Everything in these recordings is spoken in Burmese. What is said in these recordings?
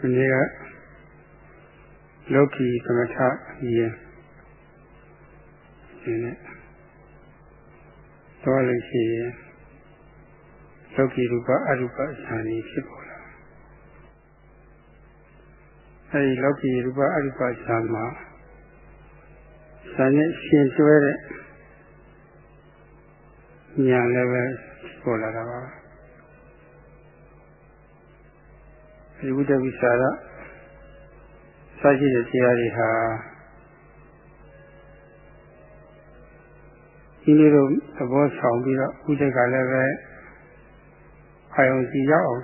ဒီနေ့ကလောကီသမထယင်ဒီနေ့တော့လို့ရှိရင်လောကီရူပအရူပဇာတိဖြစ်ပေါ်လာအဲဒီလောကီရူပအရူပဇာမှာဇာနဲ့ရှင်တွဲတဲ့ဉာဏ်လည်းပဲပေါ်လာတာပါ ဒီဝိတ္တဝိစာရစရှိတဲ့တရားတွေဟာဒီလိုသဘောဆောင်ပြီးတော့ဥဒိကလည်းပဲအာယုံစီရောက်အောင်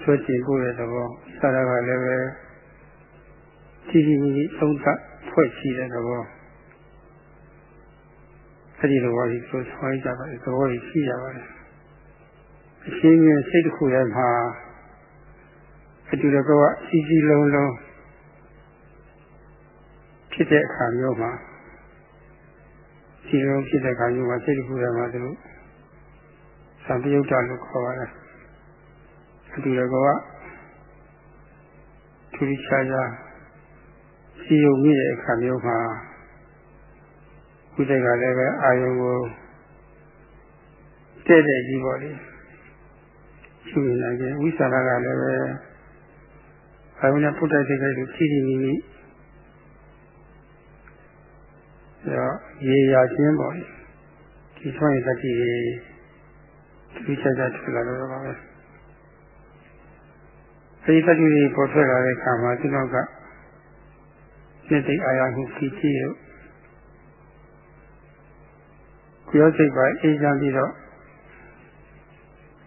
ဆွတ်ကျင်ဖို့တဲ့သဘောစာရကလည်းပဲကြီးကြီးကြီးကြီးသုံးသပ်ဖွဲ့ရှိတဲ့သဘောအဲဒီလိုပါဒီဆိုဆွဲကြပါဒီသဘောကြီးရှိရပါတယ်အရှင်ရဲ့စိတ်တစ်ခုထဲမှာ အတူတကောအစီစီလုံးလုံးဖြစ်တဲ့အခါမျိုးမှာစီလုံးဖြစ်တဲ့အခါမျိုးမှာစိတ်တစ်ခုထဲမှာသူတို့သံတယုတ်တလို့ခေါ်ပါတယ်အတူတကောထူးခြားခြားစီယုံမိတဲ့အခါမျိုးမှာဥဒေကလည်းပဲအာယုံကိုတဲ့တဲ့ကြီးပေါ့လေရှုနေနိုင်တယ်ဝိသရာကလည်းပဲ အာယုံနဲ့ပုတ်တိုက်တဲ့ကိစ္စဖြည်းဖြည်းမိမိရောရေရာချင်းပေါ့လေဒီဆွမ်းရတတိဒီချက်ချက်ထွက်လာတော့ပါပဲအဲဒီတတိတွေပေါ်ထွက်လာတဲ့အခါမှာဒီတော့ကစိတ်တိတ်အာရမှုဖြစ်ကြည့်လို့ကြောစိတ်ပါအေးချမ်းပြီးတော့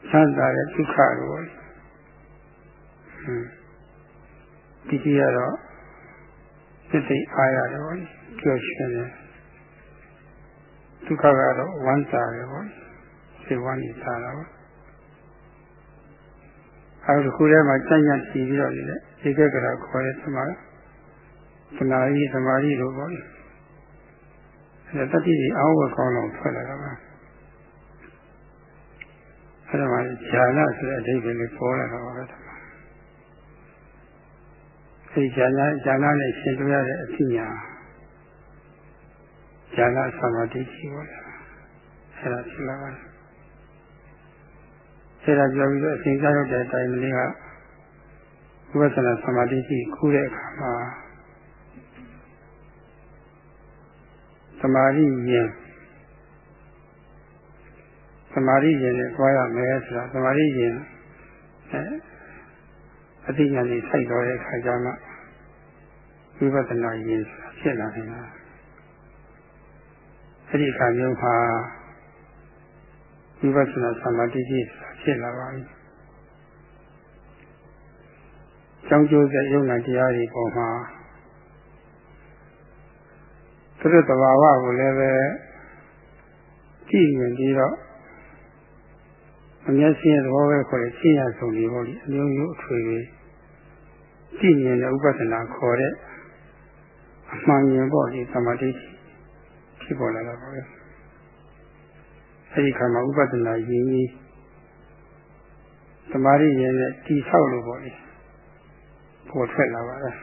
ချမ်းသာတဲ့ဒုက္ခကို ဒီကြည့်ရတော့စိတ်တိတ်အာရတယ်ပေါ့ကြောရှင်တယ်ဒုက္ခကတော့ဝမ်းသာတယ်ပေါ့စိတ်ဝမ်းနေတာတော့အဲဒီခုထဲမှာကြံ့ကြံ့ကြည့်ပြီးတော့လေဧကဂရခေါ်တဲ့သမားသမာဓိသမာဓိလို့ပေါ့လေအဲတတိကြီးအောင်းဝကောင်းအောင်ထွက်လာတာပါအဲဒါမှဈာနဆိုတဲ့အဓိပ္ပာယ်လေးပေါ်လာတာပါပဲ အဲဒီဈာနဈာနနဲ့ရှင်းပြရတဲ့အသိဉာဏ်ဈာနသမာဓိကြီးပေါ်လာအဲဒါဖြစ်လာပါတယ်အဲဒါပြောပြီးတော့အစဉ်စားရောက်တဲ့အတိုင်းလေးကဝိပဿနာသမာဓိကြီးခုတဲ့အခါမှာသမာဓိရင်သမာဓိရင်နဲ့ကြွားရမယ်ဆိုတာသမာဓိရင် အဲအသိဉာဏ်ကြီးစိုက်တော်တဲ့အခါကျမှဝိပဿနာရင်ဖြစ်လာနေတာအဲ့ဒီအခါမျိုးမှာဝိပဿနာသမာဓိကြီးဖြစ်လာပါပြီ။ကြောင်းကျိုးတဲ့ယုံနာတရားတွေပေါ်မှာသူတို့တဘာဝကိုလည်းပဲကြည့်မြင်ပြီးတော့ အမျက်ရှိတဲ့သဘောပဲခေါ်တဲ့ရှင်းရဆုံးတွေပေါ့လေအမျိုးမျိုးအထွေတွေကြည့်မြင်တဲ့ဥပဒနာခေါ်တဲ့အမှန်မြင်ပေါ့လေသမာဓိဖြစ်ပေါ်လာတာပါပဲအဲဒီခါမှာဥပဒနာရင်းကြီးသမာဓိရင်းနဲ့တိဆောက်လို့ပေါ့လေပေါ်ထွက်လာပါလား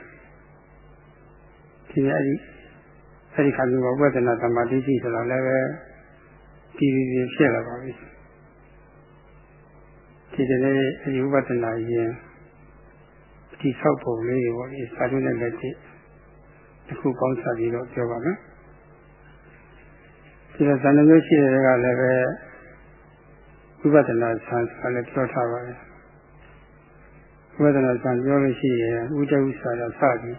ဒီအဲဒီအဲဒီခါမျိုးမှာဝိပဿနာသမာဓိရှိဆိုတာလည်းပဲဒီဒီဖြစ်လာပါပြီ ဒီတည်းအဲဒီဝိပဿနာရင်ဒီဆောက်ပုံလေးတွေပေါ့ဒီစာတုနဲ့လက်ရှိတစ်ခုပေါင်းစားပြီးတော့ပြောပါမယ်ဒီကဇာနမျိုးရှိတဲ့ကလည်းပဲဝိပဿနာဆံဆိုတာလည်းပြောထားပါတယ်ဝိပဿနာဆံပြောလို့ရှိရင်ဥဒ္ဒဥစာရစပြီး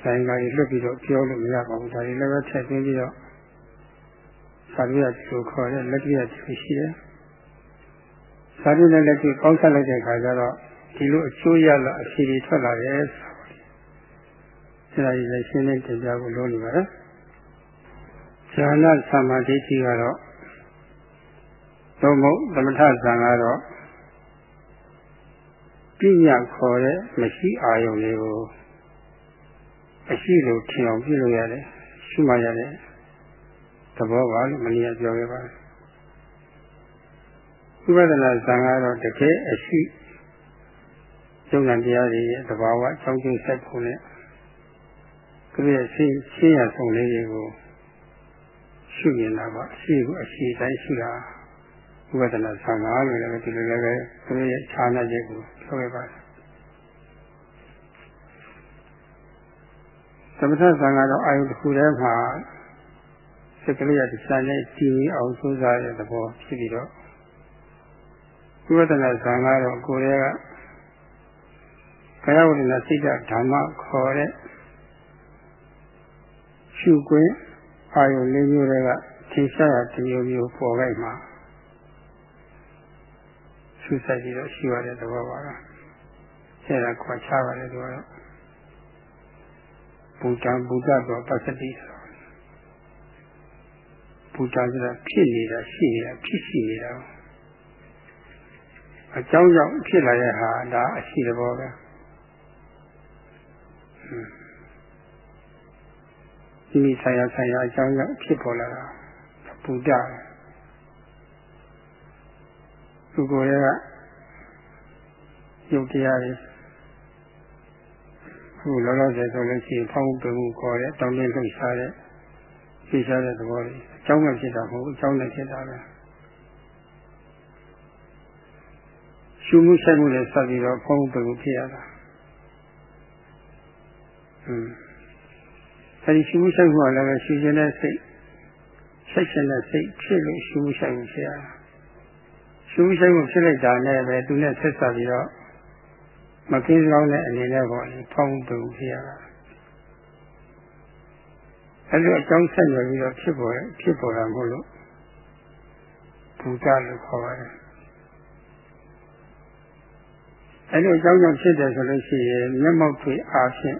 ဆိုင်ကကြီးလွတ်ပြီးတော့ပြောလို့မရပါဘူးဒါတွေလည်းပဲထည့်သွင်းပြီးတော့စာရိယကျိုးခေါ်တဲ့လက်ပြကျိုးရှိတယ် စာရိနဲ့လက်ကျိုးပေါင်းဆက်လိုက်တဲ့အခါကျတော့ဒီလိုအကျိုးရလာအဖြေတွေထွက်လာတယ်ဆိုတာဒီလည်းရှင်းလင်းတင်ပြဖို့လိုနေပါတယ်ဇာနာသမာဓိကြီးကတော့သို့မဟုတ်သမထဇံကတော့ပြညာခေါ်တဲ့မရှိအာယုံလေးကိုအရှိလို့ထင်အောင်ပြုလို့ရတယ်ရှုမှရတဲ့သဘောပါလို့မနည်းပြောခဲ့ပါတယ် ဝိပဿနာဇံကတော့တကယ်အရှိယုံနာတရားတွေရဲ့သဘာဝအကြောင်းကျိုးဆက်ပုံနဲ့သူရဲ့ရှင်းရှင်းရဆုံးလေးတွေကိုရှုမြင်တာပါအရှိကိုအရှိတိုင်းရှုတာဥပဒနာဆံဃာလို့လည်းဒီလိုလည်းပဲသူရဲ့ခြားနာချက်ကိုပြောခဲ့ပါတယ်သမထဆံဃာတော့အာယုတစ်ခုတည်းမှာစိတ်ကလေးရတခြားနဲ့တည်ပြီးအောင်စိုးစားတဲ့သဘောဖြစ်ပြီးတော့ ဥပဒနာဆံဃာတော့ကိုယ်ရဲ့ကကာယဝိညာစိတ်ဓမ္မခေါ်တဲ့ရှုခွင့်အာယုလေးမျိုးတွေကထင်ရှားရတမျိုးမျိုးပေါ်လိုက်မှာရှုဆိုင်ပြီးတော့ရှိရတဲ့သဘောပါလားဆရာခွာချပါတယ်သူကတော့ဘူတံဘူတတော်ပစ္စတိဆိုဘူတံဆိုတာဖြစ်နေတာရှိနေတာဖြစ်ရှိနေတာ အကြောင်းကြောင့်ဖြစ်လာတဲ့ဟာဒါအရှိတဘောပဲဒီမိဆိုင်ရာဆိုင်ရာအကြောင်းကြောင့်ဖြစ်ပေါ်လာတာပူကြသူကိုယ်ရဲ့ရုပ်တရားတွေအခုလောလောဆယ်ဆိုလို့ရှိရင်ဖောင်းပင်မှုခေါ်တဲ့တောင်းတလှုပ်ရှားတဲ့ဖြေရှားတဲ့သဘောတွေအကြောင်းနဲ့ဖြစ်တာမဟုတ်အကြောင်းနဲ့ဖြစ်တာပဲ ရှုမှုဆိုင်မှုနဲ့ဆက်ပြီးတော့ဖောင်းပင်မှုဖြစ်ရတာอืมအဲဒီရှုမှုဆိုင်မှုကလည်းပဲရှုခြင်းတဲ့စိတ်စိတ်ရှင်တဲ့စိတ်ဖြစ်လို့ရှုမှုဆိုင်မှုဖြစ်ရတာရှုမှုဆိုင်မှုဖြစ်လိုက်တာနဲ့ပဲသူနဲ့ဆက်ဆက်ပြီးတော့မကင်းကောင်းတဲ့အနေနဲ့ပေါ့လေဖောင်းပင်ဖြစ်ရတာအဲလိုအကြောင်းဆက်ရပြီးတော့ဖြစ်ပေါ်ဖြစ်ပေါ်တာမဟုတ်လို့ဘူတလို့ခေါ်ပါတယ် အဲလိုအကြောင်းကြောင့်ဖြစ်တယ်ဆိုလို့ရှိရင်မျက်မှောက်တွေအားဖြင့်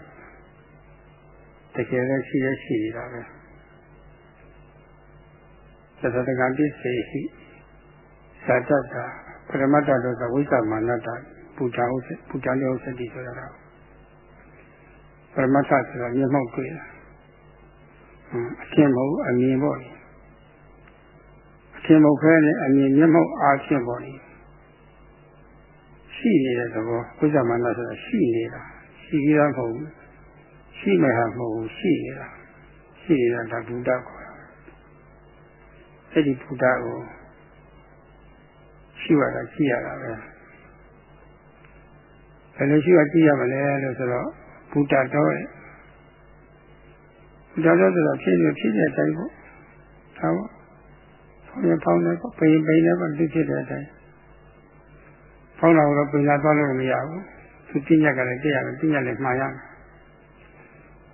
တကယ်လည်းရှိရရှိနေတာပဲသတ္တကံပစ္စေဟိသတ္တတာပရမတ္တတို့ကဝိသမနတ္တပူဇာဥစ္စာပူဇာလျောစတိဆိုတာပရမတ္ထဆိုတာမျက်မှောက်တွေ့တာအရှင်းမဟုတ်အမြင်ပေါ့လေအရှင်းမဟုတ်ခဲနဲ့အမြင်မျက်မှောက်အားဖြင့်ပေါ့လေ ရှိနေတဲ့သဘောဝိသမနတ္တဆိုတာရှိနေတာရှိကြတာမဟုတ်ဘူးရှိမယ်ဟာမဟုတ်ဘူးရှိနေတာရှိနေတာဒါဘုဒ္ဓခေါ်တာအဲ့ဒီဘုဒ္ဓကိုရှိရတာရှိရတာပဲဘယ်လိုရှိရကြည့်ရမလဲလို့ဆိုတော့ဘုဒ္ဓတော်ရဲ့ဘုရားတော်ဆိုတာဖြစ်နေဖြစ်တဲ့အတိုင်းပေါ့ဒါပေါ့ဖောင်းရဖောင်းနေပေါ့ပိန်ပိန်နေပေါ့သူဖြစ်တဲ့အတိုင်း ဖောင်းလာတော့ပိန်လာသွားလို့မရဘူးသူပြညက်ကလည်းသိရတယ်ပြညက်လည်းမှားရမယ်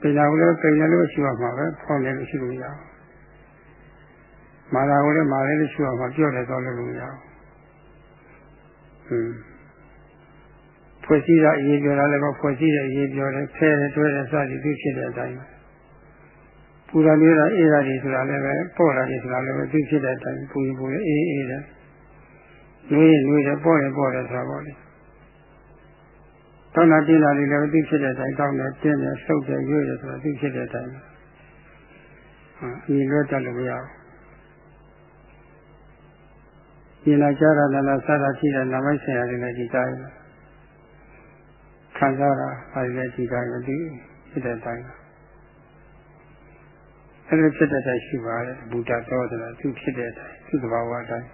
ပိန်လာကိုလည်းပိန်နေလို့ရှိရမှာပဲဖောင်းနေလို့ရှိလို့မရဘူးမာလာကိုလည်းမာလေးလို့ရှိရမှာပြော့တယ်သွားလို့မရဘူးဟွန်းဖွဲ့စည်းတာအရေးပြောတာလည်းမဖွဲ့စည်းတဲ့အရေးပြောတယ်ဖဲတယ်တွဲတယ်စသည်သူဖြစ်တဲ့အတိုင်းပူရမျိုးတာအေးတာတွေဆိုတာလည်းပဲပေါ့တာတွေဆိုတာလည်းပဲသူဖြစ်တဲ့အတိုင်းပူရင်ပူရင်အေးအေးတယ် နွေးရင်နွေးတယ်ပေါ့ရင်ပေါ့တယ်ဆိုတာပေါ့လေတောင်းတာတင်းတာတွေလည်းသူဖြစ်တဲ့အတိုင်းတောင်းတယ်တင်းတယ်ဆုပ်တယ်ရွေ့တယ်ဆိုတာသူဖြစ်တဲ့အတိုင်းဟာအရင်လွတ်တတ်လို့မရဘူးဉာဏ်ကြားတာလည်းစတာရှိတဲ့နာမိုက်ဆရာတွေလည်းဒီတိုင်းခံစားတာအဲဒီလည်းဒီတိုင်းပဲဒီဖြစ်တဲ့အတိုင်းအဲဒီဖြစ်တဲ့အတိုင်းရှိပါတယ်ဘုဒ္ဓတော်ဆိုတာသူဖြစ်တဲ့အတိုင်းသူ့သဘာဝအတိုင်း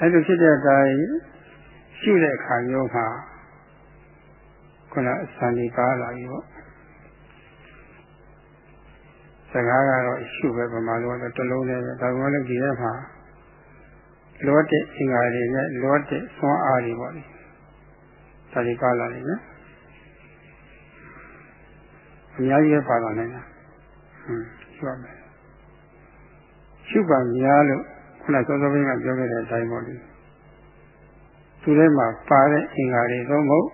အဲဒီဖြစ်တဲ့အတိုင်းရှိတဲ့အခါမျိုးမှာခုနအစံဒီပါလာပြီပေါ့စကားကတော့ရှုပဲပမာလို့တော့တလုံးနဲ့ပဲဒါကလည်းဒီထဲမှာလောတဲ့အင်္ဂါတွေနဲ့လောတဲ့သွမ်းအားတွေပေါ့လေဒါတွေပါလာနေနော်အများကြီးပဲပါလာနိုင်တာဟွန်းရှုရမယ်ရှုပါများလို့ ခုနစောစောပိုင်းကပြောခဲ့တဲ့အတိုင်းပေါ့လေသူထဲမှာပါတဲ့အင်္ဂါတွေသုံးဖို့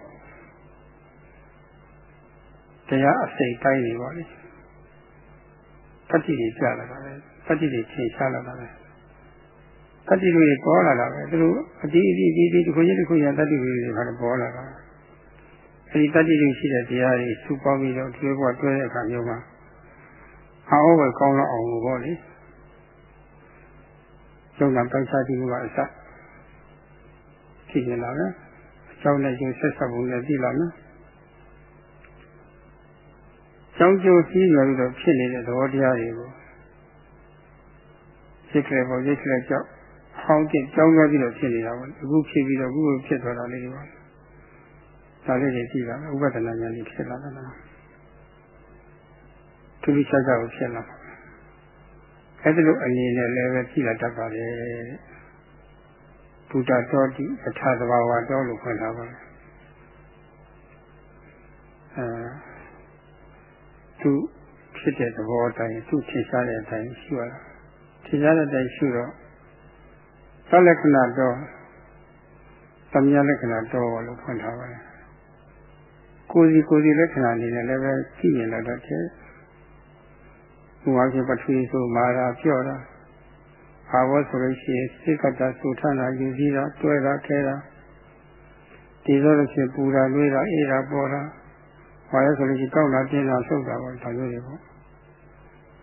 တရားအစိတ်ပိုင်းတွေပေါ့လေတတိတွေကြာလာတာပဲတတိတွေချိန်ရှားလာတာပဲတတိတွေပေါ်လာတာပဲသူတို့အတိအတိအတိဒီတစ်ခုချင်းတစ်ခုချင်းတတိတွေခါတော့ပေါ်လာတာအဲဒီတတိတွေရှိတဲ့တရားတွေစုပေါင်းပြီးတော့တွဲပေါ်တွဲတဲ့အခါမျိုးမှာအောပဲကောင်းတော့အောင်လို့ပေါ့လေ ကျုံတာပိုက်စားတိကအစသိနေလာမယ်အကြောင်းနဲ့ကျိုးဆက်ဆက်ပုံနဲ့သိလာမယ်ကြောင်းကျိုးပြီးရပြီးတော့ဖြစ်နေတဲ့သဘောတရားတွေကိုစိတ်ကလေးပေါ်စိတ်ကလေးကြောက်ဟောင်းကျကြောင်းသွားပြီးတော့ဖြစ်နေတာပေါ့အခုဖြစ်ပြီးတော့အခုဖြစ်သွားတာလေးတွေပါဒါလေးတွေကြည့်တာဥပဒနာဉာဏ်ကြီးဖြစ်လာတာလားသူဒီချက်ကြောက်ဖြစ်လာ အဲ့ဒါလိုအနေနဲ့လည်းပဲကြည့်လာတတ်ပါလေဘုဒ္ဓတော်တိအထာသဘာဝတော်လို့ခေါ်တာပါအဲသူဖြစ်တဲ့သဘောတိုင်းသူထင်ရှားတဲ့အတိုင်းရှိရတာထင်ရှားတဲ့အတိုင်းရှိတော့သလက္ခဏာတော်သမယလက္ခဏာတော်လို့ဖွင့်ထားပါတယ်ကိုယ်စီကိုယ်စီလက္ခဏာအနေနဲ့လည်းပဲကြည့်ရင်လည်းတော့တဲ့ ဘုရားရှင်ပထဝီဆိုမာတာပြော့တာဘာဝဆိုလို့ရှိရင်စိတ်ကတာဆူထမ်းတာယူစည်းတာတွဲတာခဲတာဒီလိုလို့ရှိရင်ပူတာလွေးတာအေးတာပေါ်တာဘာလဲဆိုလို့ရှိရင်တောက်တာတင်းတာဆုပ်တာပေါ့ဒါမျိုးတွေပေါ့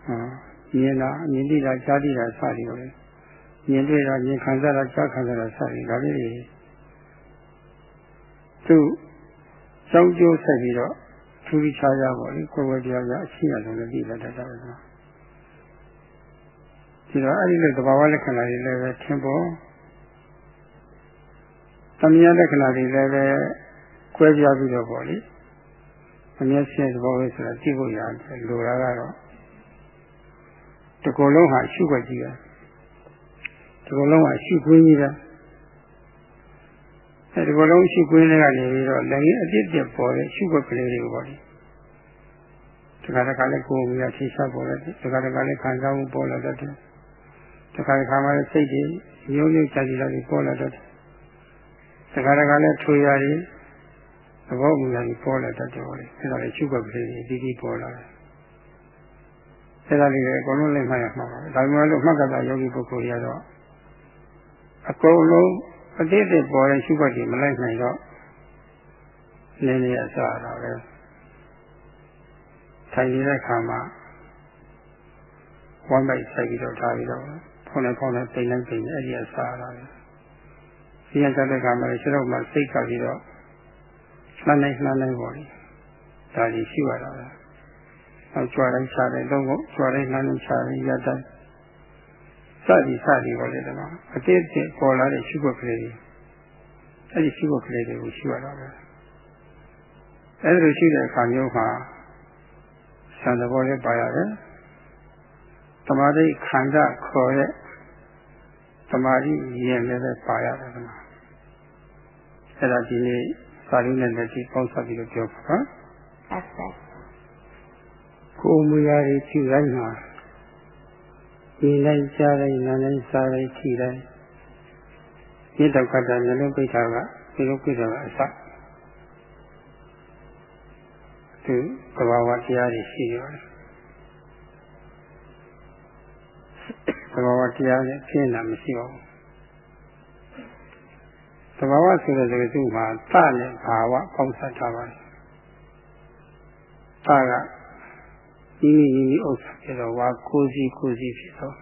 ဟာမြင်တာမြင်သိတာကြားသိတာစသည်ပေါ့လေမြင်တွေ့တာမြင်ခံစားတာကြားခံစားတာစသည်ဒါလေးတွေသူကြောင်းကျိုးဆက်ပြီးတော့ထူးခြားခြားပေါ့လေကိုယ်ဝယ်တရားကအရှိအဆုံးလည်းသိလာတတ်တာပဲနော် ဒီတော့အဲ့ဒီလိုသဘာဝလက္ခဏာတွေလည်းပဲထင်ပေါ်သမယလက္ခဏာတွေလည်းပဲကွဲပြားပြီးတော့ပေါ့လေအမျက်ရှိတဲ့သဘောပဲဆိုတာသိဖို့ရတယ်လိုတာကတော့တကူလုံးဟာရှုွက်ကြည့်ရတကူလုံးဟာရှုခွင်းကြီးတာအဲဒီကလုံးရှုခွင်းလေးကနေပြီးတော့လည်းအပြစ်ပြပေါ်တဲ့ရှုွက်ကလေးတွေကိုပေါ့လေတခါတခါလည်းကိုယ်ကထိရှားပေါ်တယ်တခါတခါလည်းခံစားမှုပေါ်လာတတ်တယ် တခါတခါမှလည်းစိတ်တွေရုံးရုံကြာကြလာပြီးပေါ်လာတတ်တယ်တခါတခါလည်းထွေရတယ်သဘောမူရာကြီးပေါ်လာတတ်တယ်ပေါ့လေအဲဒါလည်းရှုွက်ကလေးတွေပြီးပြီးပေါ်လာတယ်အဲဒါလေးတွေအကုန်လုံးလည်းမှတ်ရမှာပါဒါမှမဟုတ်မှတ်ကတာယောဂီပုဂ္ဂိုလ်ရတော့အကုန်လုံးအတိတ်တွေပေါ်တဲ့ရှုွက်တွေမလိုက်နိုင်တော့နည်းနည်းအစားတာပဲထိုင်နေတဲ့ခါမှာဝမ်းပိုက်ဆိုင်ပြီးတော့ထားပြီးတော့ ဖုန်းနဲ့ဖုန်းနဲ့ပိန်လိုက်ပိန်အဲ့ဒီအစားတာပဲဒီရတဲ့ခါမှာခြေတော့မှစိတ်ကပြီးတော့လှမ်းနိုင်လှမ်းနိုင်ပေါ်လေဒါကြီးရှိရတာပဲနောက်ကြွားတိုင်းစားတယ်တော့ကြွားတိုင်းလှမ်းနိုင်စားတယ်ရတဲ့စသည်စသည်ပေါ်လေတော့အတိတ်ပေါ်လာတဲ့ရှုပ်ကလေးတွေအဲ့ဒီရှုပ်ကလေးတွေကိုရှိရတာပဲအဲ့ဒီလိုရှိတဲ့အခါမျိုးမှာဆံသဘောလေးပါရတယ်တမာတိခန္ဓာခေါ်တဲ့ တမာတိရင်လည်းပါရတယ်ကွာအဲ့ဒါဒီနေ့စာရင်းနဲ့လက်ရှိပေါင်းစပ်ပြီးတော့ပြောပါဟုတ်ကဲ့ကိုယ်မူရာတွေကြည့်တိုင်းမှာဒီလိုက်ကြားတိုင်းနားတိုင်းစားတိုင်းကြည့်တိုင်းဒီတော့ကတည်းကမျိုးလုံးပိဋ္ဌာကဒီလိုပိဋ္ဌာကအစသူသဘာဝတရားတွေရှိရတယ် သဘာဝတရားနဲ့ဖြစ်နေတာမရှိပါဘူးသဘာဝဆိုတဲ့စကားစုမှာသနဲ့ဘာဝပေါင်းစပ်ထားပါတယ်သကဤဤဤဥစ္စာဖြစ်တော့ဝါကိုစီကိုစီဖြစ်တော့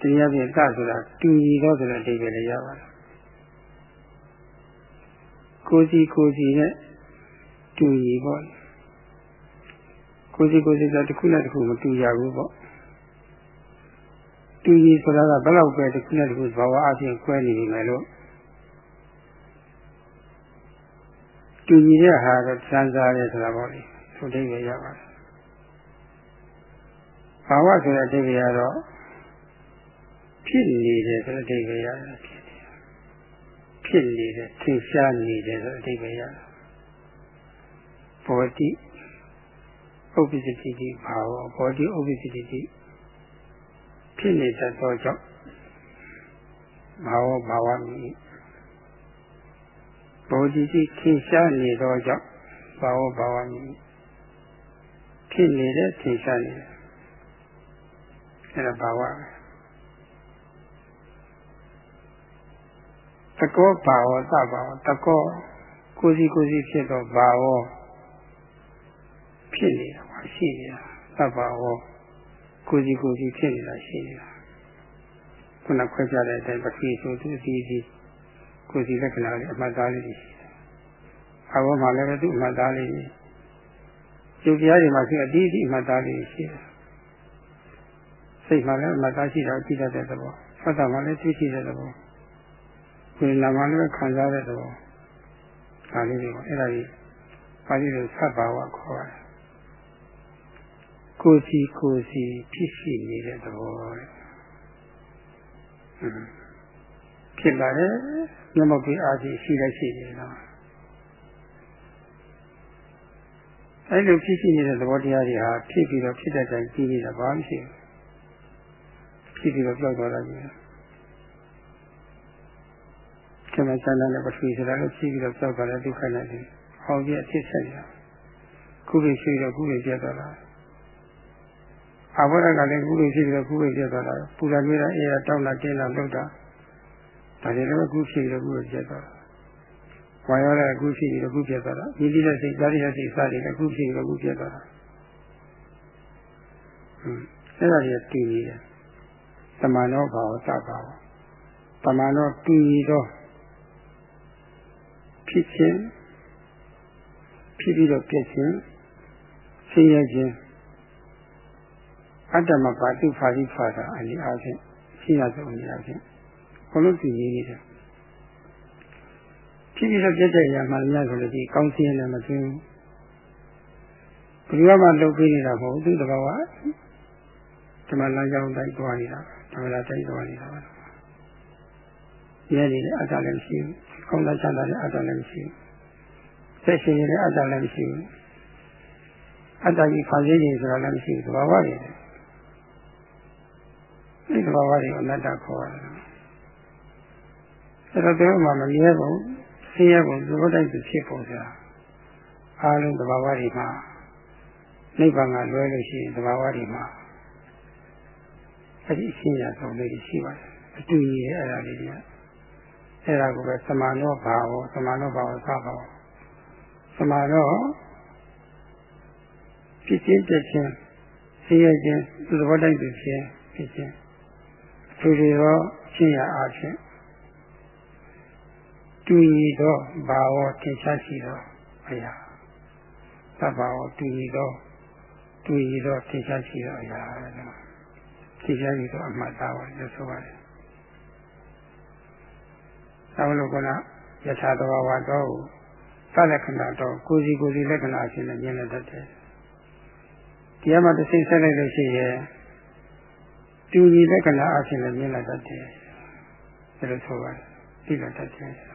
တရားပြသဆိုတာတူညီတော့ဆိုတဲ့အဓိပ္ပာယ်လည်းရပါတယ်ကိုစီကိုစီနဲ့တူညီပေါ့ ကိုစီကိုစီကတစ်ခုနဲ့တစ်ခုမတူရဘူးပေါ့တူညီဆိုတာကဘယ်လောက်ပဲတစ်ခုနဲ့တစ်ခုဘာဝအချင်းကွဲနေနေမယ်လို့တူညီတဲ့ဟာတော့စံစားရဲဆိုတာပေါ့လေသူအဓိပ္ပာယ်ရပါတယ်ဘာဝဆိုတဲ့အဓိပ္ပာယ်ကတော့ဖြစ်နေတယ်ဆိုတဲ့အဓိပ္ပာယ်ရတယ်ဖြစ်နေတယ်ထင်ရှားနေတယ်ဆိုတဲ့အဓိပ္ပာယ်ရတယ်ဘောတိ ဥပ္ပစ္စတိတိဘာဝဘောတိဥပ္ပစ္စတိတိဖြစ်နေတတ်သောကြောင့်ဘာဝဘာဝမိဘောတိတိထင်ရှားနေသောကြောင့်ဘာဝဘာဝမိဖြစ်နေတဲ့ထင်ရှားနေတယ်အဲ့ဒါဘာဝတကောဘာဝသဘာဝတကောကိုစီကိုစီဖြစ်တော့ဘာဝ ဖြစ်နေတာရှိနေတာသဘာဝကိုစီကိုစီဖြစ်နေတာရှိနေတာသခုနခွဲပြတဲ့အတိုင်းပထဝီဆိုသူအစီအစီကိုယ်စီလက္ခဏာလေးအမှတ်သားလေးရှိတယ်။အဘောမှာလည်းသူ့အမှတ်သားလေးကျုပ်တရားတွေမှာရှိအတိအကျအမှတ်သားလေးရှိတယ်။စိတ်မှာလည်းအမှတ်သားရှိတာကြည့်တတ်တဲ့သဘော။ဖတ်တာမှာလည်းသိရှိတဲ့သဘော။ဒီနာမှာလည်းခံစားတဲ့သဘော။ဒါလေးတွေကိုအဲ့ဒါကြီးပါဠိလိုသဗ္ဗဝခေါ်ရတယ်။ ကိုယ်စီကိုယ်စီဖြစ်ရှိနေတဲ့သဘောတဲ့။ဖြစ်လာတယ်မျက်မှောက်ပြီးအာရှိရှိလိုက်ရှိနေတော့အဲ့လိုဖြစ်ရှိနေတဲ့သဘောတရားတွေဟာဖြစ်ပြီးတော့ဖြစ်တဲ့တိုင်ပြီးနေတာဘာမှမရှိဘူးဖြစ်ပြီးတော့ပြောက်သွားတာကြီးကျမစံတဲ့ပထဝီဆိုတာလည်းဖြစ်ပြီးတော့ပြောက်သွားတယ်ဒုက္ခနဲ့ဒီဟောကြီးအဖြစ်ဆက်နေတာခုပဲရှိတော့ခုပဲပြတ်သွားတာ အဘောရကလည်းခုပဲရှိပြီးတော့ခုပဲပြတ်သွားတာပူလာပြတာအေးတောင်းတာတင်းတာလုပ်တာဒါတွေလည်းအခုဖြစ်ပြီးတော့အခုပြတ်သွားတာဝါရောလည်းအခုဖြစ်ပြီးတော့အခုပြတ်သွားတာမြည်တိတဲ့စိတ်ကြားရတဲ့စိတ်စားတွေလည်းအခုဖြစ်ပြီးတော့အခုပြတ်သွားတာဟွန်းအဲ့ဒါတွေတည်နေတယ်တမန်တော်ဘာဝသဘာဝတမန်တော်တည်နေတော့ဖြစ်ခြင်းဖြစ်ပြီးတော့ပြည့်ခြင်းဆင်းရဲခြင်း အတ္တမပါတုဖာတိဖာတာအနည်းအားဖြင့်ရှိရဆုံးအနည်းအားဖြင့်ဘလုံးတည်နေနေတယ်ဖြစ်ပြီးတော့ပြည့်တဲ့ရမှလည်းများဆိုလို့ဒီကောင်းစင်းလည်းမသိဘူးဘယ်လိုမှလုပ်ပေးနေတာမဟုတ်သူတဘာဝဒီမှာလမ်းကြောင်းတိုင်းသွားနေတာဓမ္မလာတိုင်းသွားနေတာပါရဲနေတဲ့အတ္တလည်းမရှိဘူးကောင်းတဲ့ချမ်းသာတဲ့အတ္တလည်းမရှိဘူးဆက်ရှင်ရတဲ့အတ္တလည်းမရှိဘူးအတ္တကြီးဖန်ဆင်းခြင်းဆိုတာလည်းမရှိဘူးသဘာဝတွေ ဒီသဘာဝတွေအနတ္တခေါ်ရတယ်အဲ့တော့ဒီမှာမမြဲဘူးဆင်းရဲပုံသဘောတိုက်ဖြစ်ပုံစရာအားလုံးသဘာဝတွေမှာနိဗ္ဗာန်ကလွဲလို့ရှိရင်သဘာဝတွေမှာအဲ့ဒီအရှင်းရဆုံးလေးရှိပါတယ်အတူကြီးရဲ့အဲ့ဒါလေးတွေကအဲ့ဒါကိုပဲသမာနောဘာဝသမာနောဘာဝသဘာဝသမာနောဖြစ်ခြင်းတခြင်းဆင်းရဲခြင်းသဘောတိုက်ဖြစ်ခြင်းဖြစ်ခြင်း သူတွေရောရှင်းရအားဖြင့်တူညီသောဘာဝထင်ရှားရှိသောအရာသဗ္ဗဝတူညီသောတူညီသောထင်ရှားရှိသောအရာထင်ရှားရှိသောအမှတ်သားပါလို့ဆိုပါတယ်။သောလို့ကယထာတဘာဝတော့သလက္ခဏာတော့ကိုယ်စီကိုယ်စီလက္ခဏာအဖြစ်နဲ့မြင်လက်တတ်တယ်။ဒီမှာတစ်စိတ်ဆက်လိုက်လို့ရှိရင် တူညီလက္ခဏာအဖြစ်နဲ့မြင်လက်တတ်တယ်။ဒါလို့ဆိုပါတယ်။သိလက်တတ်တယ်။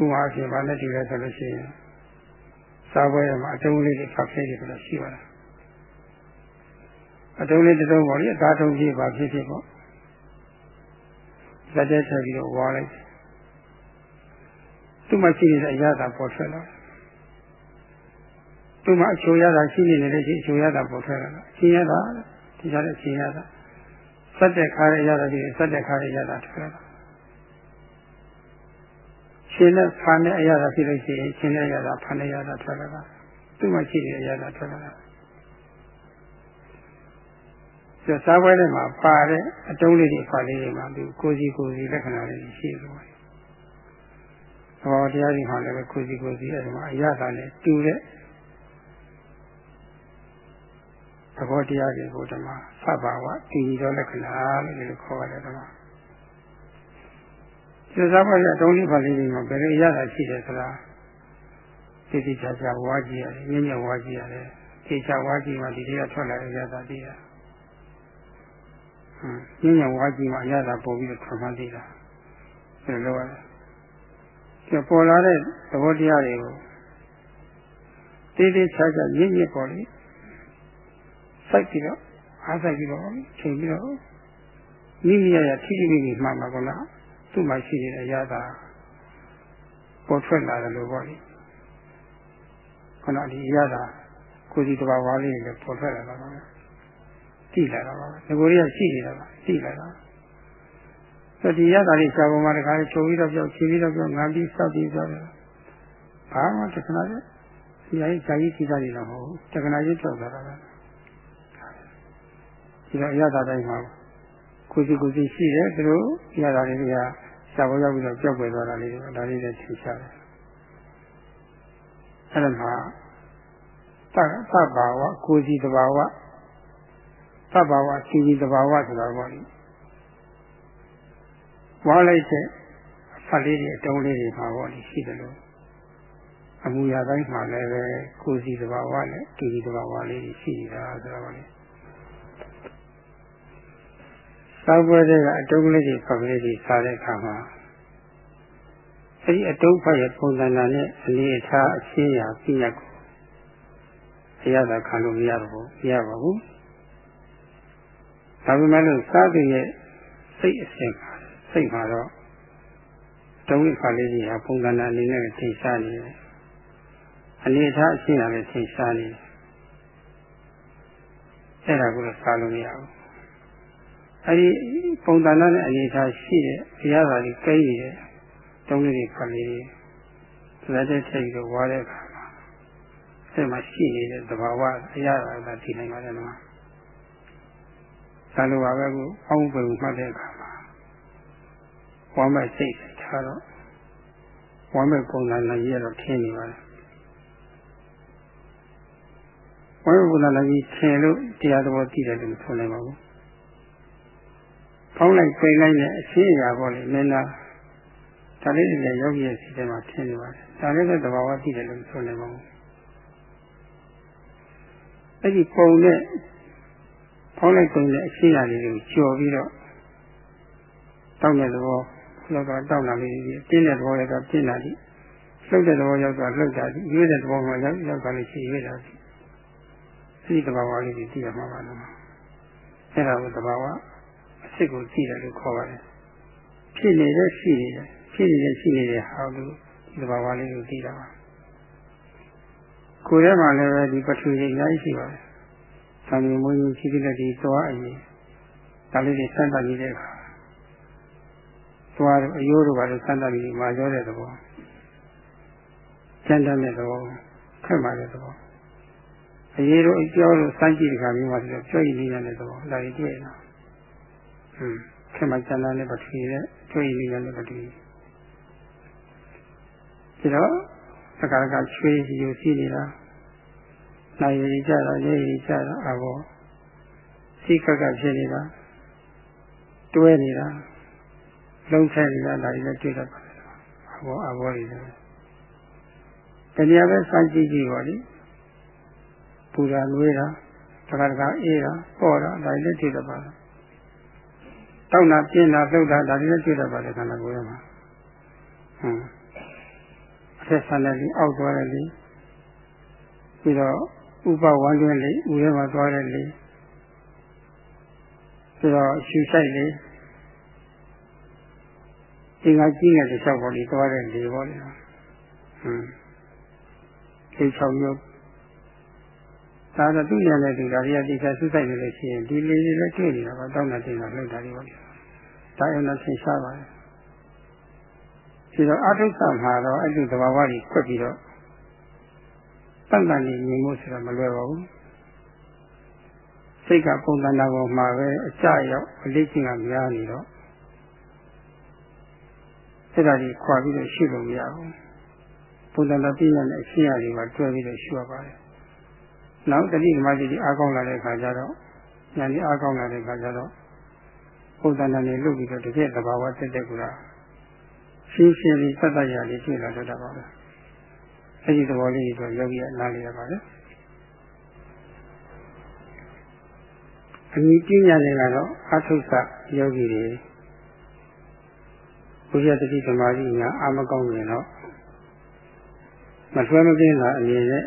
ဥပမာအဖြစ်ဗာနဲ့တူလဲဆိုလို့ရှိရင်စားပွဲမှာအတုံးလေးတွေဖတ်ခဲ့တယ်လို့ရှိပါတယ်အတုံးလေးတစ်တုံးပေါ်လေအသားထုံးကြီးပါဖြစ်ဖြစ်ပေါ့ဇက်တဲ့ထည့်ပြီးတော့ဝါလိုက်သူ့မှာရှိနေတဲ့အရာသာပေါ်ထွက်လာ သူ့မှာအချိုရတာရှိနေတယ်ရှိအချိုရတာပေါ်ထွက်လာအချင်းရတာဒီကြတဲ့အချင်းရတာစက်တဲ့ခါရရတာဒီစက်တဲ့ခါရရတာထွက်လာရှင်နဲ့ဖန်တဲ့အရာသာဖြစ်လို့ရှိရင်ရှင်နဲ့အရာသာဖန်တဲ့အရာသာထွက်လာတာသူ့မှာရှိတဲ့အရာသာထွက်လာတာဒီစားပွဲထဲမှာပါတဲ့အတုံးလေးတွေပါလေးတွေမှာသူကိုစီကိုစီလက္ခဏာလေးရှိလို့ပဲသဘောတရားတွေမှာလည်းကိုစီကိုစီအဲဒီမှာအရာသာနဲ့တူတဲ့ သဘောတရားတွေကိုဓမ္မသဘာဝတည်သောလက္ခဏာလို့ခေါ်ရတယ်ဓမ္မဒီစားပွဲရဲ့အတုံးလေးပါလေးတွေမှာဘယ်လိုအရာသာရှိတယ်ဆိုတာတိတိကျကျဝါကြည့်ရတယ်ညဉ့်ညံ့ဝါကြည့်ရတယ်ထေချာဝါကြည့်မှဒီတွေကထွက်လာတဲ့အရာသာတည်ရတယ်ညဉ့်ညံဝါကြီးမှအရသာပို့ပြီးတော့ထွန်မှန်းသေးတာအဲလိုရတယ်ဒီပေါ်လာတဲ့သဘောတရားတွေကိုတေးသေးချာချာညဉ့်ညစ်ပေါ်လေ စိုက်ပြီးတော့အားစိုက်ပြီးတော့ချိန်ပြီးတော့မိမိရရထိထိမိမိမှမှာကောလားသူ့မှာရှိနေတဲ့အရသာပေါ်ထွက်လာတယ်လို့ပေါ့လေခဏဒီအရသာကိုယ်စီတဘာဝလေးတွေပေါ်ထွက်လာတာပါပဲသိလာတာပါငကိုရီးကရှိနေတာပါသိလာတာဆိုဒီရတာလေးရှားပေါ်မှာတခါလေးချုပ်ပြီးတော့ပြောချီပြီးတော့ပြောငါပြီးစောက်ပြီးဆိုတော့ဘာမှတခဏလေးဒီအရေးဇာကြီးကြီးသားနေတော့မဟုတ်တခဏလေးကြောက်တာပါ ဒီတော့ရတာတိုင်းမှာကိုစီကိုစီရှိတယ်သူတို့ရတာလေးတွေကစာပေါ်ရောက်ပြီးတော့ကြောက်ွယ်သွားတာလေးတွေဒါလေးတွေသင်ရှားတယ်အဲ့ဒါမှာသသဘာဝကိုစီတဘာဝသဘာဝစီစီတဘာဝဆိုတာပေါ့လေဝါလိုက်တဲ့အဖတ်လေးတွေအတုံးလေးတွေမှာပေါ့လေရှိတယ်လို့အမူအရာတိုင်းမှာလည်းပဲကိုစီတဘာဝနဲ့တူစီတဘာဝလေးတွေရှိနေတာဆိုတော့လေ သောက်ပွဲတွေကအတုံးလေးတွေဖတ်ကလေးတွေစားတဲ့အခါမှာအဲဒီအတုံးဖတ်ရဲ့ပုံစံနဲ့အနေအထားအချင်းရာပြည့်ရကိုတရားသာခံလို့မရတော့ဘူးမရပါဘူးဒါပေမဲ့လို့စားသူရဲ့စိတ်အစဉ်ပါစိတ်မှာတော့တုံးခါလေးကြီးဟာပုံကဏ္ဍအနေနဲ့ထိရှားနေတယ်အနေထားအရှင်းရလည်းထိရှားနေတယ်အဲ့ဒါကိုတော့စားလို့မရဘူး အဲဒီပုံကဏ္ဍနဲ့အနေထားရှိတဲ့ဘုရားသာကြီးကိန်းနေတဲ့တုံးလေးခါလေးတွေလက်တဲ့ထိတ်ကိုဝါတဲ့အခါမှာအဲ့မှာရှိနေတဲ့သဘာဝအရာသာဒီနိုင်ပါတယ်နော်သာလိုပါပဲကိုအောင်းပုံမှတ်တဲ့အခါမှာဝမ်းမဲ့စိတ်ထားတော့ဝမ်းမဲ့ပုံစံနဲ့ရတော့ထင်းနေပါလေဝမ်းမဲ့ပုံစံနဲ့ထင်လို့တရားတော်သိတယ်လို့ဆိုနိုင်ပါဘူး ဖောင်းလိုက်ပိန်လိုက်နဲ့အရှင်းအရာပေါ့လေနင်းနာဒါလေးတွေလည်းယောဂီရဲ့စိတ်ထဲမှာထင်နေပါတယ်ဒါလေးလည်းသဘာဝသိတယ်လို့ဆိုနိုင်ပါဘူးအဲ့ဒီပုံနဲ့ဖောင်းလိုက်ပိန်နဲ့အရှင်းအရာလေးကိုကျော်ပြီးတော့တောင်းတဲ့သဘောလောကတောက်လာလေးကြီးတင်းတဲ့သဘောရောက်တော့တင်းလာသည်လှုပ်တဲ့သဘောရောက်တော့လှုပ်တာသည်ရွေးတဲ့သဘောမှာရောက်ရောက်တာလေးရှိရွေးတာသည်အဲဒီသဘာဝလေးကြီးသိရမှာပါလို့အဲဒါကိုသဘာဝအ စ်စ်ကိုသိတယ်လို့ခေါ်ပါတယ်ဖြစ်နေတဲ့ရှိနေတယ်ဖြစ်နေတဲ့ရှိနေတဲ့ဟာလို့ဒီသဘာဝလေးကိုသိတာပါကိုယ်ထဲမှာလည်းပဲဒီပထဝီကြီးအများကြီးရှိပါတယ်။သံဃာမွေးကြီးရှိတဲ့ဒီသွားအရင်ဒါလေးတွေစမ်းသပ်နေတဲ့အခါသွားတော့အယိုးတို့ဘာလို့စမ်းသပ်ပြီးမာကြောတဲ့သဘောကျန်တဲ့သဘောခက်ပါတဲ့သဘောအရေးတို့အကျော်တို့စမ်းကြည့်တဲ့ခါမျိုးမှာဆိုပြောရည်နေတဲ့သဘောဒါကြီးတွေ့နော်ဟွန်း ခက်မှကျန်တဲ့ပထဝီနဲ့တွေ့ရည်နေတဲ့ပထဝီဒီတော့သက္ကာကချွေးယူစီနေတာနိုင်ရည်ကြတာရေးရည်ကြတာအဘောစိတ်ကကဖြစ်နေတာတွဲနေတာလုံးထဲနေတာဒါတွေလည်းတွေ့တတ်ပါတယ်အဘောအဘောတွေလည်းတရားပဲစမ်းကြည့်ကြည့်ပါလိပူတာလွေးတာတခါတခါအေးတာပေါ့တာဒါတွေလည်းတွေ့တတ်ပါတယ် တောက်တာပြင်းတာသုတ်တာဒါတွေလည်းတွေ့တတ်ပါတယ်ခန္ဓာကိုယ်ထဲမှာဟွန်းအထက်ဆန်တယ်လေအောက်သွားတယ်လေပြီးတော့ဥပဝမ်းတွင်းလေဥထဲမှာသွားတယ်လေပြီးတော့ရှူဆိုင်လေဒီကကြီးတဲ့တစ်လျှောက်ပေါ်လေးသွားတဲ့လေပေါ်လေးဟွန်းဒီ၆မျိုး ဒါတော့သူ့ရတဲ့ဒီဓာရီယတိကျဆုဆိုင်နေလို့ရှိရင်ဒီလေတွေလည်းတွေ့နေတာပါတောင်းတာတင်တာလှုပ်တာတွေပေါ့လေဒါအရင်တော့သိရှားပါတယ်ဒီတော့အထုဆံမှာတော့အဲ့ဒီသဘာဝကြီးခွက်ပြီးတော့တန်တန်လေးမြင်ဖို့ဆိုတာမလွယ်ပါဘူးစိတ်ကပုံသဏ္ဍာန်ပေါ်မှာပဲအကြရောက်အလေးချင်းကများနေတော့အဲ့ဒါကြီးခွာပြီးတော့ရှိလို့မရဘူးပုံသဏ္ဍာန်ပြည့်ရတဲ့အရှင်းရတွေမှာတွဲပြီးတော့ရှိရပါတယ် နောက်တတိဓမ္မကြီးအားကောင်းလာတဲ့အခါကျတော့ဉာဏ်ကြီးအားကောင်းလာတဲ့အခါကျတော့ပုံသဏ္ဍာန်တွေလုတ်ပြီးတော့တကယ်သဘာဝတက်တဲ့ကူလားရှင်းရှင်းလေးသတ်တရလေးတွေ့လာတော့တာပါပဲအဲ့ဒီသဘောလေးကိုယောဂီကနားလည်ရပါလေအမိပညာတွေကတော့အထုဆယောဂီတွေဘုရားတတိသမာဓိညာအာမကောင်းရင်တော့မဆွဲမကင်းတာအနေနဲ့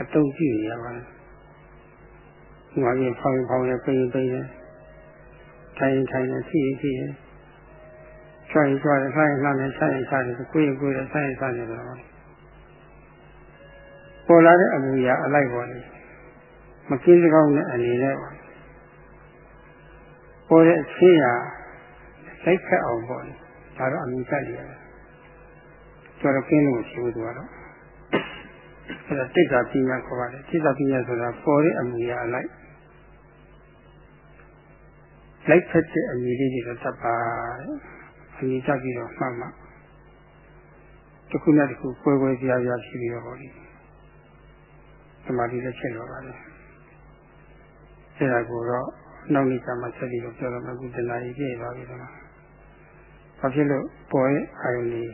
အတုံးကြည့်ရပါတယ်။ဒီမှာကြီးဖောင်းဖောင်းရပိန်ပိန်ရထိုင်ထိုင်နေစီစီရဆွဲဆွဲဆွဲလှမ်းနေဆိုင်ဆိုင်ကိုယ်ကိုယ်နဲ့ဆိုင်ဆိုင်နေတော့ပေါ်လာတဲ့အမူအရာအလိုက်ပေါ်နေမကင်းစကောင်းတဲ့အနေနဲ့ပေါ်တဲ့အချင်းရာလိုက်ခတ်အောင်ပေါ့လေဒါတော့အမိကတ်ရတယ်ကျော်တော့ကင်းလို့ရှိဘူးသူကတော့ အဲ့ဒါတိတ်္ခာပညာခေါ်ပါတယ်တိတ်္ခာပညာဆိုတာပေါ်တဲ့အမူအရာအလိုက်လိုက်ဖက်တဲ့အမြည်လေးတွေတော့တတ်ပါတဲ့အမြည်ကြပြီးတော့မှတ်မှတစ်ခုနဲ့တစ်ခုကွဲကွဲပြားပြားဖြစ်ပြီးတော့ဟောဒီသမာဓိလည်းဖြစ်တော့ပါလေအဲဒါကိုတော့နောက်နေ့ကျမှဆက်ပြီးတော့ပြောတော့မှအခုတနာရီပြည့်သွားပြီတော့ဘာဖြစ်လို့ပေါ်ရဲ့အာယုန်ကြီး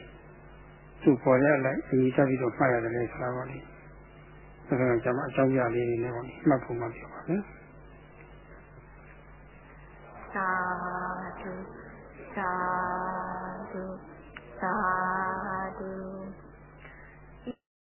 သူ့ပေါ်ရလိုက်အမြည်ကြပြီးတော့မှတ်ရတယ်လေဆိုတာပါလေဒါကြောင့်ကျမအကြောင်းပြလေးတွေနဲ့ဟောဒီမှတ်ဖို့မှပြောပါမယ်သာဓုသာဓုသာဓု